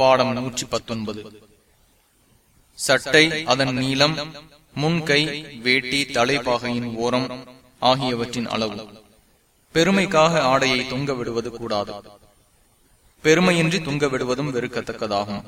பாடம் நூற்றி பத்தொன்பது சட்டை அதன் நீளம் முன்கை வேட்டி தலைப்பாகையின் ஓரம் ஆகியவற்றின் அளவு. பெருமைக்காக ஆடையை தொங்க விடுவது கூடாது. பெருமையின்றி தொங்க விடுவதும் வெறுக்கத்தக்கதாகும்.